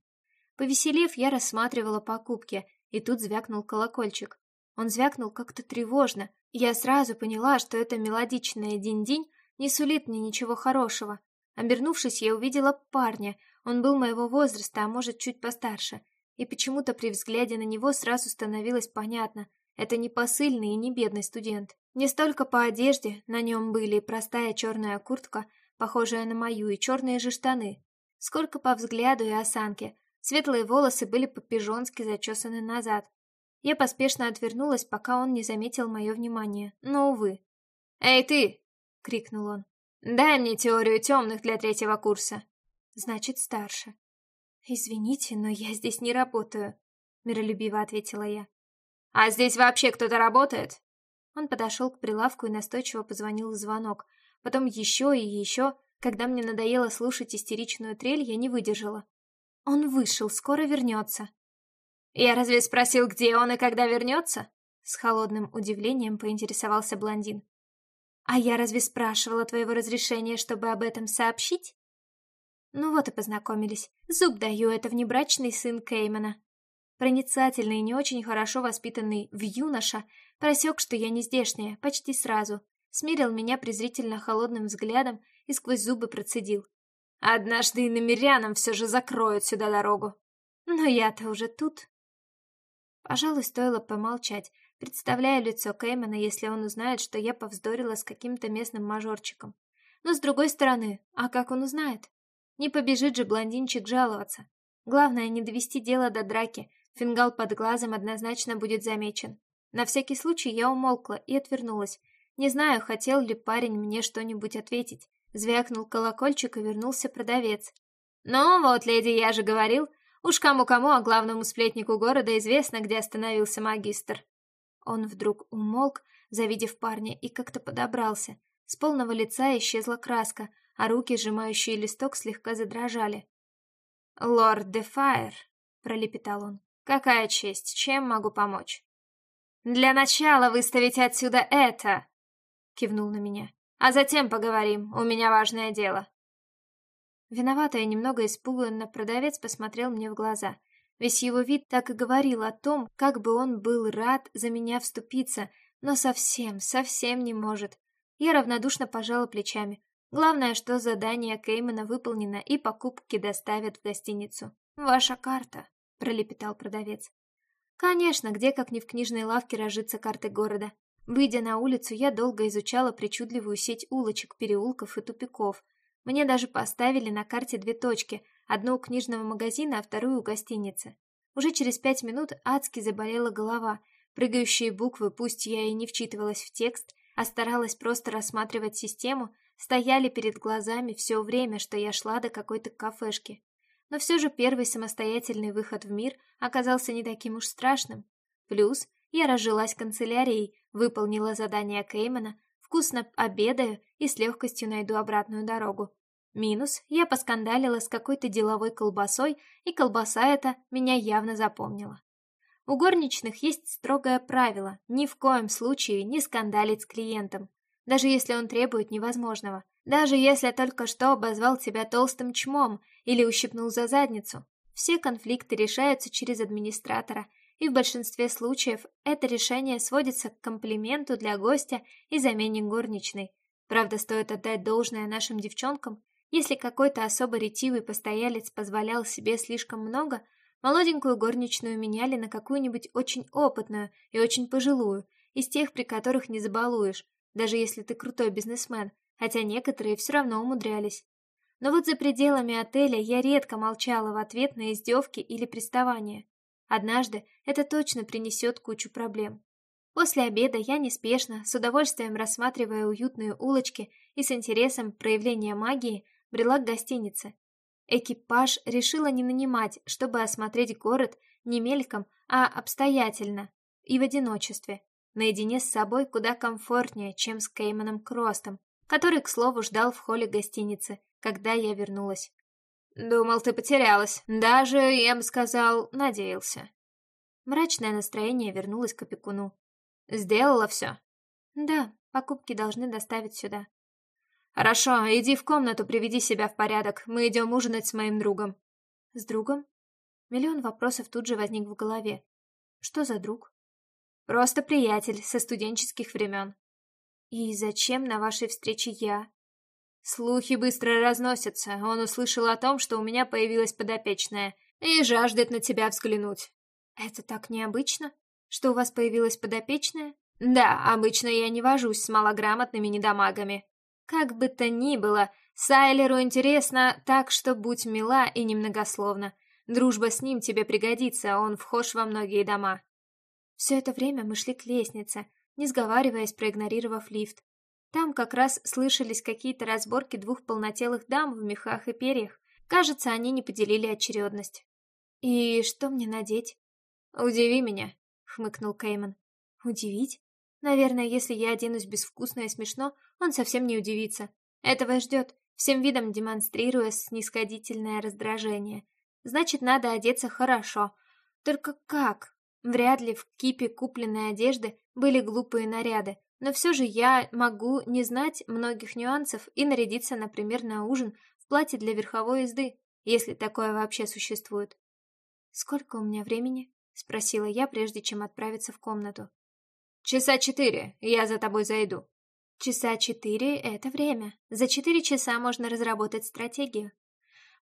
Повеселев, я рассматривала покупки, и тут звякнул колокольчик. Он звякнул как-то тревожно, и я сразу поняла, что это мелодичное динь-динь не сулит мне ничего хорошего. Обернувшись, я увидела парня, он был моего возраста, а может, чуть постарше. И почему-то при взгляде на него сразу становилось понятно, это не посыльный и не бедный студент. Не столько по одежде, на нем были простая черная куртка, похожая на мою, и черные же штаны, сколько по взгляду и осанке. Светлые волосы были по-пижонски зачесаны назад. Я поспешно отвернулась, пока он не заметил мое внимание, но, увы. «Эй, ты!» — крикнул он. «Дай мне теорию темных для третьего курса» значит, старше. «Извините, но я здесь не работаю», — миролюбиво ответила я. «А здесь вообще кто-то работает?» Он подошел к прилавку и настойчиво позвонил в звонок. Потом еще и еще. Когда мне надоело слушать истеричную трель, я не выдержала. Он вышел, скоро вернется. «Я разве спросил, где он и когда вернется?» С холодным удивлением поинтересовался блондин. «А я разве спрашивала твоего разрешения, чтобы об этом сообщить?» Ну вот и познакомились. Зуб даю, это внебрачный сын Кеймана. Проницательный и не очень хорошо воспитанный в юноша просек, что я не здешняя, почти сразу. Смирил меня презрительно холодным взглядом и сквозь зубы процедил. «Однажды и намерянам все же закроют сюда дорогу». «Но я-то уже тут». Пожалуй, стоило помолчать, представляя лицо Кеймана, если он узнает, что я повздорила с каким-то местным мажорчиком. Но с другой стороны, а как он узнает? Не побежит же блондинчик жаловаться. Главное, не довести дело до драки. Фингал под глазом однозначно будет замечен. На всякий случай я умолкла и отвернулась. Не знаю, хотел ли парень мне что-нибудь ответить. Звякнул колокольчик и вернулся продавец. «Ну вот, леди, я же говорил. Уж кому-кому, а главному сплетнику города известно, где остановился магистр». Он вдруг умолк, завидев парня, и как-то подобрался. С полного лица исчезла краска, а руки, сжимающие листок, слегка задрожали. «Лорд де Файр», — пролепетал он, — «какая честь, чем могу помочь?» «Для начала выставите отсюда это!» — кивнул на меня. «А затем поговорим, у меня важное дело». Виноватая, немного испуганно, продавец посмотрел мне в глаза. Весь его вид так и говорил о том, как бы он был рад за меня вступиться, но совсем, совсем не может. Я равнодушно пожала плечами. Главное, что задание Кеймана выполнено и покупки доставят в гостиницу. «Ваша карта», — пролепетал продавец. Конечно, где как не в книжной лавке разжиться карты города. Выйдя на улицу, я долго изучала причудливую сеть улочек, переулков и тупиков. Мне даже поставили на карте две точки, одну у книжного магазина, а вторую у гостиницы. Уже через пять минут адски заболела голова. Прыгающие буквы, пусть я и не вчитывалась в текст, а старалась просто рассматривать систему, стояли перед глазами все время, что я шла до какой-то кафешки. Но все же первый самостоятельный выход в мир оказался не таким уж страшным. Плюс я разжилась канцелярией, выполнила задание Кеймана, вкусно обедаю и с легкостью найду обратную дорогу. Минус, я поскандалила с какой-то деловой колбасой, и колбаса эта меня явно запомнила. У горничных есть строгое правило ни в коем случае не скандалить с клиентом, даже если он требует невозможного, даже если только что обозвал тебя толстым чмом или ущипнул за задницу. Все конфликты решаются через администратора, и в большинстве случаев это решение сводится к комплименту для гостя и замене горничной. Правда, стоит отдать должное нашим девчонкам, если какой-то особо ретивый постоялец позволял себе слишком много, Молоденькую горничную меняли на какую-нибудь очень опытную и очень пожилую, из тех, при которых не забалуешь, даже если ты крутой бизнесмен, хотя некоторые все равно умудрялись. Но вот за пределами отеля я редко молчала в ответ на издевки или приставания. Однажды это точно принесет кучу проблем. После обеда я неспешно, с удовольствием рассматривая уютные улочки и с интересом проявления магии, брела к гостинице, Экипаж решила не нанимать, чтобы осмотреть город не мельком, а обстоятельно и в одиночестве, наедине с собой куда комфортнее, чем с Кейманом Кростом, который, к слову, ждал в холле гостиницы, когда я вернулась. «Думал, ты потерялась. Даже, я бы сказал, надеялся». Мрачное настроение вернулось к опекуну. «Сделала все?» «Да, покупки должны доставить сюда». «Хорошо, иди в комнату, приведи себя в порядок. Мы идем ужинать с моим другом». «С другом?» Миллион вопросов тут же возник в голове. «Что за друг?» «Просто приятель со студенческих времен». «И зачем на вашей встрече я?» Слухи быстро разносятся. Он услышал о том, что у меня появилась подопечная, и жаждет на тебя взглянуть. Это так необычно, что у вас появилась подопечная? Да, обычно я не вожусь с малограмотными недомагами. Как бы то ни было, Сайлеру интересно, так что будь мила и немногословна. Дружба с ним тебе пригодится, он вхож во многие дома. Все это время мы шли к лестнице, не сговариваясь, проигнорировав лифт. Там как раз слышались какие-то разборки двух полнотелых дам в мехах и перьях. Кажется, они не поделили очередность. «И что мне надеть?» «Удиви меня», — хмыкнул Кейман. «Удивить? Наверное, если я оденусь безвкусно и смешно, он совсем не удивится. Этого ждет, всем видом демонстрируя снисходительное раздражение. Значит, надо одеться хорошо. Только как? Вряд ли в кипе купленной одежды были глупые наряды, но все же я могу не знать многих нюансов и нарядиться, например, на ужин в платье для верховой езды, если такое вообще существует. «Сколько у меня времени?» — спросила я, прежде чем отправиться в комнату. «Часа четыре, я за тобой зайду». Часа четыре — это время. За четыре часа можно разработать стратегию.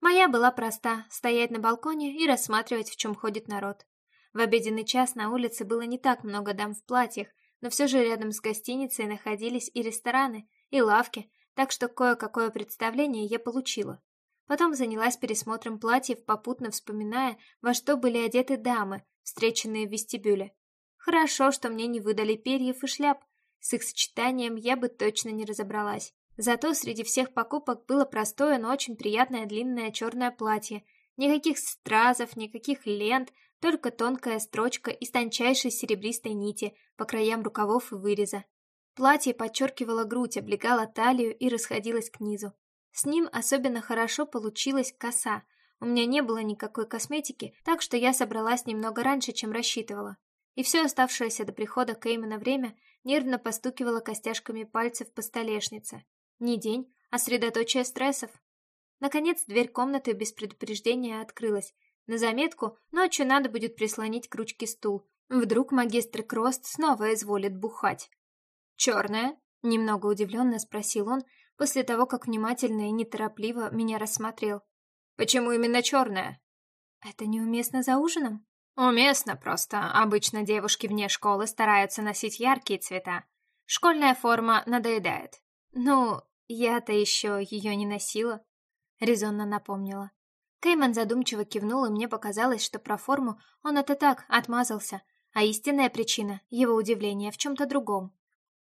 Моя была проста — стоять на балконе и рассматривать, в чем ходит народ. В обеденный час на улице было не так много дам в платьях, но все же рядом с гостиницей находились и рестораны, и лавки, так что кое-какое представление я получила. Потом занялась пересмотром платьев, попутно вспоминая, во что были одеты дамы, встреченные в вестибюле. Хорошо, что мне не выдали перьев и шляп. С их сочетанием я бы точно не разобралась. Зато среди всех покупок было простое, но очень приятное длинное черное платье. Никаких стразов, никаких лент, только тонкая строчка из тончайшей серебристой нити по краям рукавов и выреза. Платье подчеркивало грудь, облегало талию и расходилось к низу. С ним особенно хорошо получилась коса. У меня не было никакой косметики, так что я собралась немного раньше, чем рассчитывала. И все оставшееся до прихода Кеймана время нервно постукивала костяшками пальцев по столешнице. Не день, а средоточие стрессов. Наконец, дверь комнаты без предупреждения открылась, на заметку, ночью надо будет прислонить к ручке стул. Вдруг магистр Крост снова изволит бухать. «Черная?» — немного удивленно спросил он, после того, как внимательно и неторопливо меня рассмотрел. «Почему именно черная?» «Это неуместно за ужином?» «Уместно просто. Обычно девушки вне школы стараются носить яркие цвета. Школьная форма надоедает». «Ну, я-то еще ее не носила», — резонно напомнила. Кейман задумчиво кивнул, и мне показалось, что про форму он это так отмазался, а истинная причина его удивления в чем-то другом.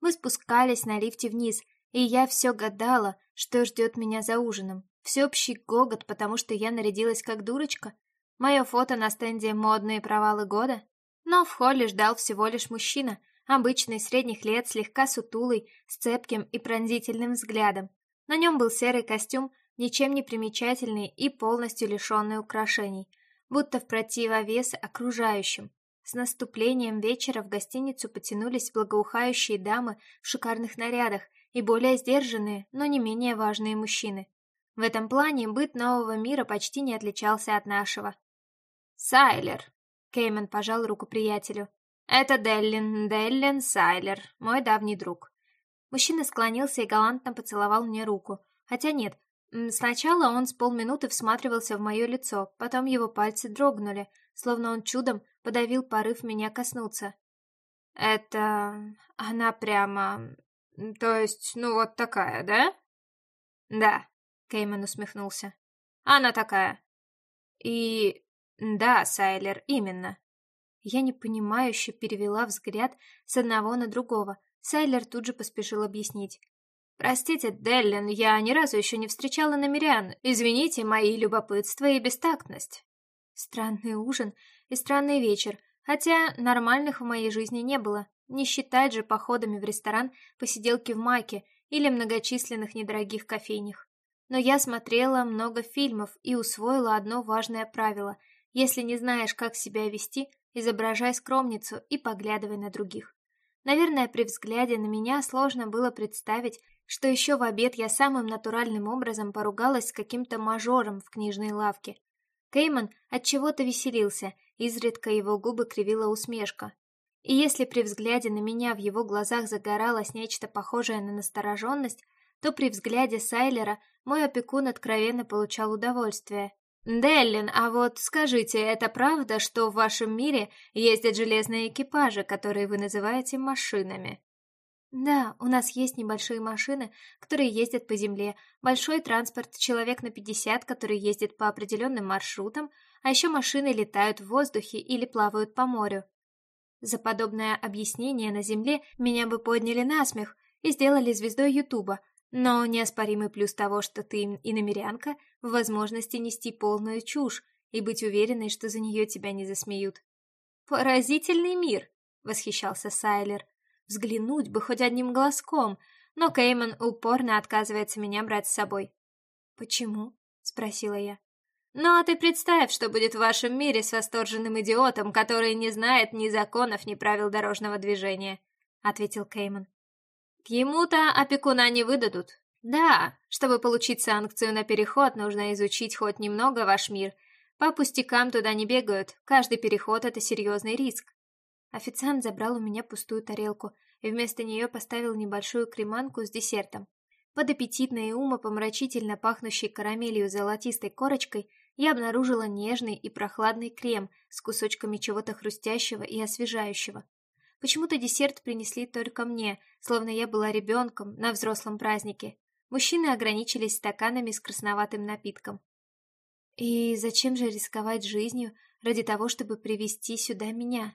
Мы спускались на лифте вниз, и я все гадала, что ждет меня за ужином. Всеобщий гогот, потому что я нарядилась как дурочка. Мое фото на стенде «Модные провалы года». Но в холле ждал всего лишь мужчина, обычный, средних лет, слегка сутулый, с цепким и пронзительным взглядом. На нем был серый костюм, ничем не примечательный и полностью лишенный украшений, будто в противовес окружающим. С наступлением вечера в гостиницу потянулись благоухающие дамы в шикарных нарядах и более сдержанные, но не менее важные мужчины. В этом плане быт нового мира почти не отличался от нашего. «Сайлер!» — Кеймен пожал руку приятелю. «Это Деллин, Деллин Сайлер, мой давний друг». Мужчина склонился и галантно поцеловал мне руку. Хотя нет, Сначала он с полминуты всматривался в мое лицо, потом его пальцы дрогнули, словно он чудом подавил порыв меня коснуться. «Это... она прямо... то есть, ну вот такая, да?» «Да», — Кейман усмехнулся. «Она такая». «И... да, Сайлер, именно». Я непонимающе перевела взгляд с одного на другого. Сайлер тут же поспешил объяснить. «Простите, Деллин, я ни разу еще не встречала намерян. Извините мои любопытство и бестактность». Странный ужин и странный вечер, хотя нормальных в моей жизни не было. Не считать же походами в ресторан, посиделки в маке или многочисленных недорогих кофейнях. Но я смотрела много фильмов и усвоила одно важное правило. Если не знаешь, как себя вести, изображай скромницу и поглядывай на других. Наверное, при взгляде на меня сложно было представить, что еще в обед я самым натуральным образом поругалась с каким-то мажором в книжной лавке. Кейман от чего-то веселился, изредка его губы кривила усмешка. И если при взгляде на меня в его глазах загоралось нечто похожее на настороженность, то при взгляде Сайлера мой опекун откровенно получал удовольствие. «Деллин, а вот скажите, это правда, что в вашем мире ездят железные экипажи, которые вы называете машинами?» Да, у нас есть небольшие машины, которые ездят по земле, большой транспорт, человек на 50, который ездит по определенным маршрутам, а еще машины летают в воздухе или плавают по морю. За подобное объяснение на земле меня бы подняли на смех и сделали звездой Ютуба, но неоспоримый плюс того, что ты иномерянка, в возможности нести полную чушь и быть уверенной, что за нее тебя не засмеют. «Поразительный мир!» — восхищался Сайлер. Взглянуть бы хоть одним глазком, но Кейман упорно отказывается меня брать с собой. «Почему?» — спросила я. «Ну а ты представь, что будет в вашем мире с восторженным идиотом, который не знает ни законов, ни правил дорожного движения», — ответил Кейман. «Ему-то опекуна не выдадут. Да, чтобы получить санкцию на переход, нужно изучить хоть немного ваш мир. По пустякам туда не бегают, каждый переход — это серьезный риск. Официант забрал у меня пустую тарелку, и вместо нее поставил небольшую креманку с десертом. Под аппетитной и умопомрачительно пахнущей карамелью золотистой корочкой я обнаружила нежный и прохладный крем с кусочками чего-то хрустящего и освежающего. Почему-то десерт принесли только мне, словно я была ребенком на взрослом празднике. Мужчины ограничились стаканами с красноватым напитком. И зачем же рисковать жизнью ради того, чтобы привести сюда меня?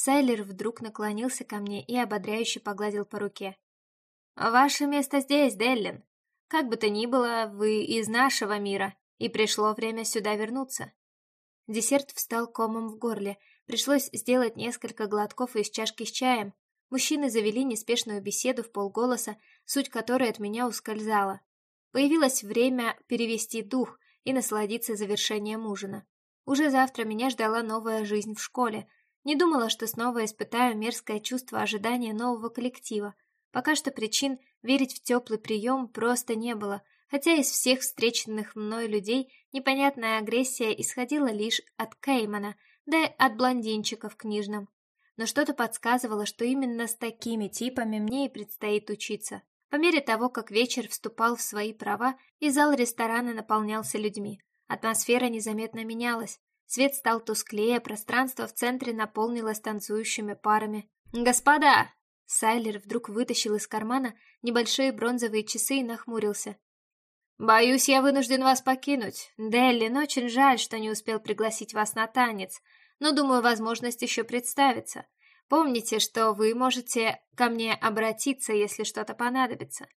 Сайлер вдруг наклонился ко мне и ободряюще погладил по руке. «Ваше место здесь, Деллин. Как бы то ни было, вы из нашего мира, и пришло время сюда вернуться». Десерт встал комом в горле, пришлось сделать несколько глотков из чашки с чаем. Мужчины завели неспешную беседу в полголоса, суть которой от меня ускользала. Появилось время перевести дух и насладиться завершением ужина. Уже завтра меня ждала новая жизнь в школе. Не думала, что снова испытаю мерзкое чувство ожидания нового коллектива. Пока что причин верить в теплый прием просто не было, хотя из всех встреченных мной людей непонятная агрессия исходила лишь от Кеймана, да и от блондинчиков книжным. Но что-то подсказывало, что именно с такими типами мне и предстоит учиться. По мере того, как вечер вступал в свои права, и зал ресторана наполнялся людьми. Атмосфера незаметно менялась. Свет стал тусклее, пространство в центре наполнилось танцующими парами. «Господа!» Сайлер вдруг вытащил из кармана небольшие бронзовые часы и нахмурился. «Боюсь, я вынужден вас покинуть. Деллин, очень жаль, что не успел пригласить вас на танец, но, думаю, возможность еще представится. Помните, что вы можете ко мне обратиться, если что-то понадобится».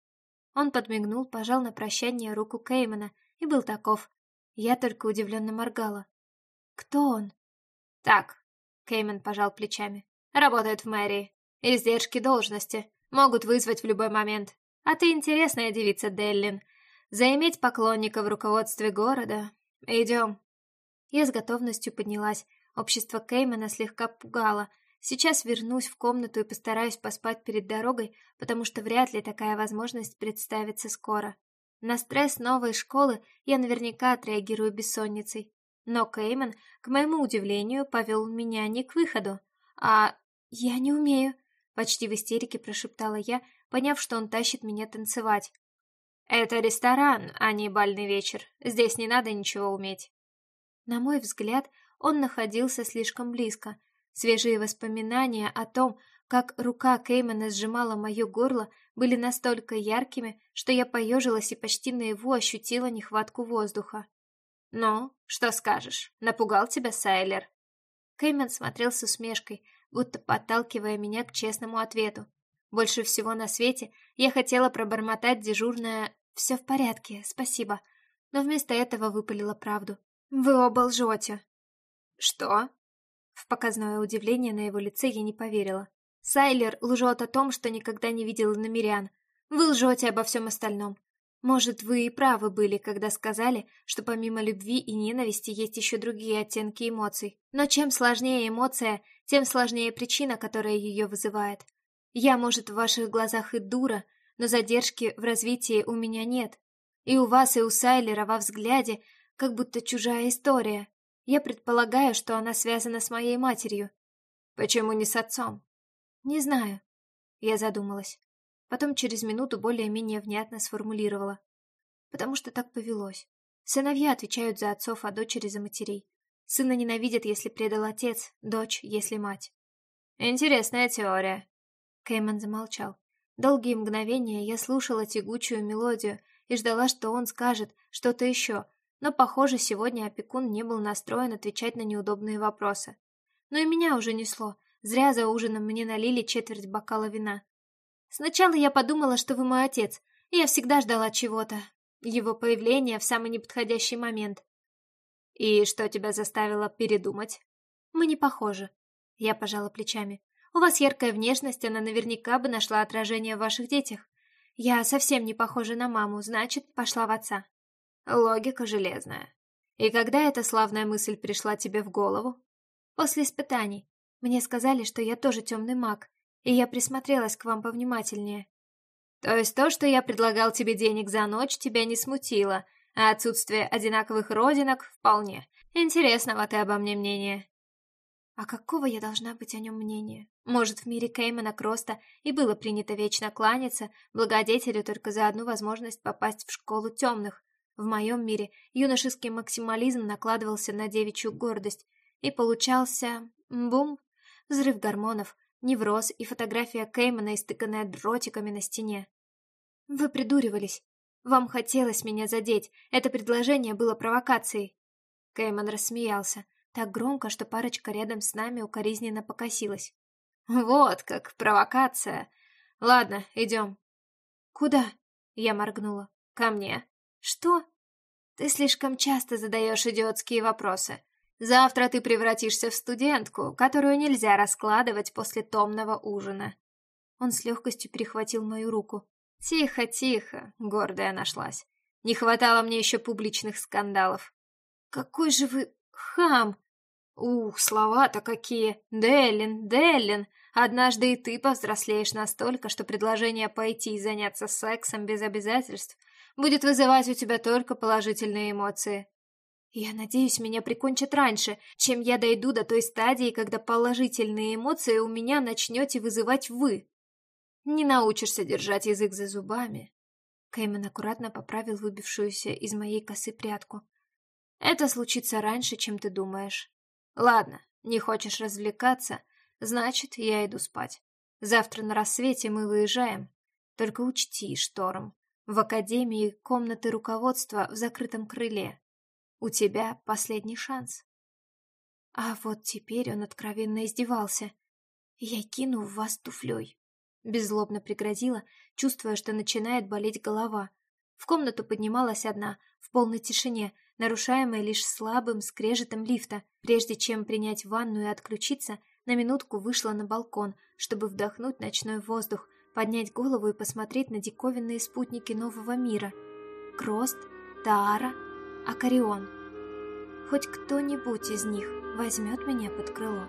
Он подмигнул, пожал на прощание руку Кеймана и был таков. Я только удивленно моргала. «Кто он?» «Так», — Кейман пожал плечами. «Работает в мэрии. Издержки должности. Могут вызвать в любой момент. А ты интересная девица, Деллин. Заиметь поклонника в руководстве города. Идем». Я с готовностью поднялась. Общество Кеймана слегка пугало — Сейчас вернусь в комнату и постараюсь поспать перед дорогой, потому что вряд ли такая возможность представится скоро. На стресс новой школы я наверняка отреагирую бессонницей. Но Кейман, к моему удивлению, повел меня не к выходу, а «я не умею», — почти в истерике прошептала я, поняв, что он тащит меня танцевать. «Это ресторан, а не бальный вечер. Здесь не надо ничего уметь». На мой взгляд, он находился слишком близко — Свежие воспоминания о том, как рука Кеймана сжимала мое горло, были настолько яркими, что я поежилась и почти наяву ощутила нехватку воздуха. «Ну, что скажешь? Напугал тебя Сайлер?» Кейман смотрел с усмешкой, будто подталкивая меня к честному ответу. Больше всего на свете я хотела пробормотать дежурное «все в порядке, спасибо», но вместо этого выпалила правду. «Вы оба лжете». «Что?» В показное удивление на его лице я не поверила. Сайлер лжет о том, что никогда не видел намерян. Вы лжете обо всем остальном. Может, вы и правы были, когда сказали, что помимо любви и ненависти есть еще другие оттенки эмоций. Но чем сложнее эмоция, тем сложнее причина, которая ее вызывает. Я, может, в ваших глазах и дура, но задержки в развитии у меня нет. И у вас, и у Сайлера во взгляде, как будто чужая история. Я предполагаю, что она связана с моей матерью. Почему не с отцом? Не знаю. Я задумалась. Потом через минуту более-менее внятно сформулировала. Потому что так повелось. Сыновья отвечают за отцов, а дочери за матерей. Сына ненавидят, если предал отец, дочь, если мать. Интересная теория. Кейман замолчал. Долгие мгновения я слушала тягучую мелодию и ждала, что он скажет что-то еще, но, похоже, сегодня опекун не был настроен отвечать на неудобные вопросы. Но и меня уже несло. Зря за ужином мне налили четверть бокала вина. Сначала я подумала, что вы мой отец, я всегда ждала чего-то. Его появления в самый неподходящий момент. И что тебя заставило передумать? Мы не похожи. Я пожала плечами. У вас яркая внешность, она наверняка бы нашла отражение в ваших детях. Я совсем не похожа на маму, значит, пошла в отца. Логика железная. И когда эта славная мысль пришла тебе в голову? После испытаний. Мне сказали, что я тоже темный маг, и я присмотрелась к вам повнимательнее. То есть то, что я предлагал тебе денег за ночь, тебя не смутило, а отсутствие одинаковых родинок — вполне. Интересного ты обо мне мнение. А какого я должна быть о нем мнения? Может, в мире Кеймана Кроста и было принято вечно кланяться благодетелю только за одну возможность попасть в школу темных. В моем мире юношеский максимализм накладывался на девичью гордость, и получался... бум! Взрыв гормонов, невроз и фотография Кеймана, истыканная дротиками на стене. Вы придуривались. Вам хотелось меня задеть. Это предложение было провокацией. Кейман рассмеялся, так громко, что парочка рядом с нами укоризненно покосилась. Вот как, провокация. Ладно, идем. Куда? Я моргнула. Ко мне. Что? Ты слишком часто задаешь идиотские вопросы. Завтра ты превратишься в студентку, которую нельзя раскладывать после томного ужина. Он с легкостью перехватил мою руку. Тихо, тихо, гордая нашлась. Не хватало мне еще публичных скандалов. Какой же вы хам! Ух, слова-то какие! Деллин, Деллин! Однажды и ты повзрослеешь настолько, что предложение пойти и заняться сексом без обязательств будет вызывать у тебя только положительные эмоции. Я надеюсь, меня прикончат раньше, чем я дойду до той стадии, когда положительные эмоции у меня начнете вызывать вы. Не научишься держать язык за зубами. Кэймон аккуратно поправил выбившуюся из моей косы прядку. Это случится раньше, чем ты думаешь. Ладно, не хочешь развлекаться, значит, я иду спать. Завтра на рассвете мы выезжаем. Только учти, Шторм, в академии комнаты руководства в закрытом крыле. У тебя последний шанс. А вот теперь он откровенно издевался. Я кину в вас туфлей. Беззлобно пригрозила, чувствуя, что начинает болеть голова. В комнату поднималась одна, в полной тишине, нарушаемой лишь слабым скрежетом лифта. Прежде чем принять ванну и отключиться, на минутку вышла на балкон, чтобы вдохнуть ночной воздух, поднять голову и посмотреть на диковинные спутники нового мира. Крост, Таара, Акарион. Хоть кто-нибудь из них возьмет меня под крыло.